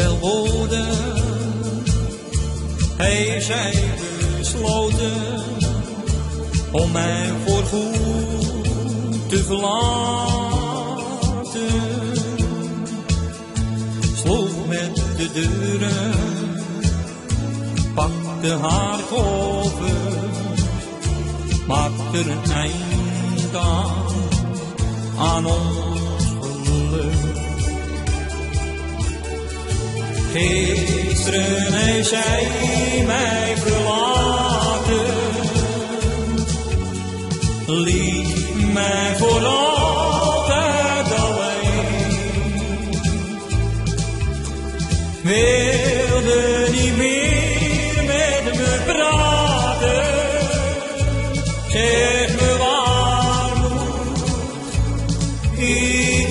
snel worden. Hij zij besloten om mij voorgoed te verlaten. Sloeg met de deuren, pakte haar koffer, maakte een eind aan, aan ons Gisteren heeft zij mij verlaten, liet mij voor altijd alleen. Wilde niet meer met me praten, zeg me waar moet ik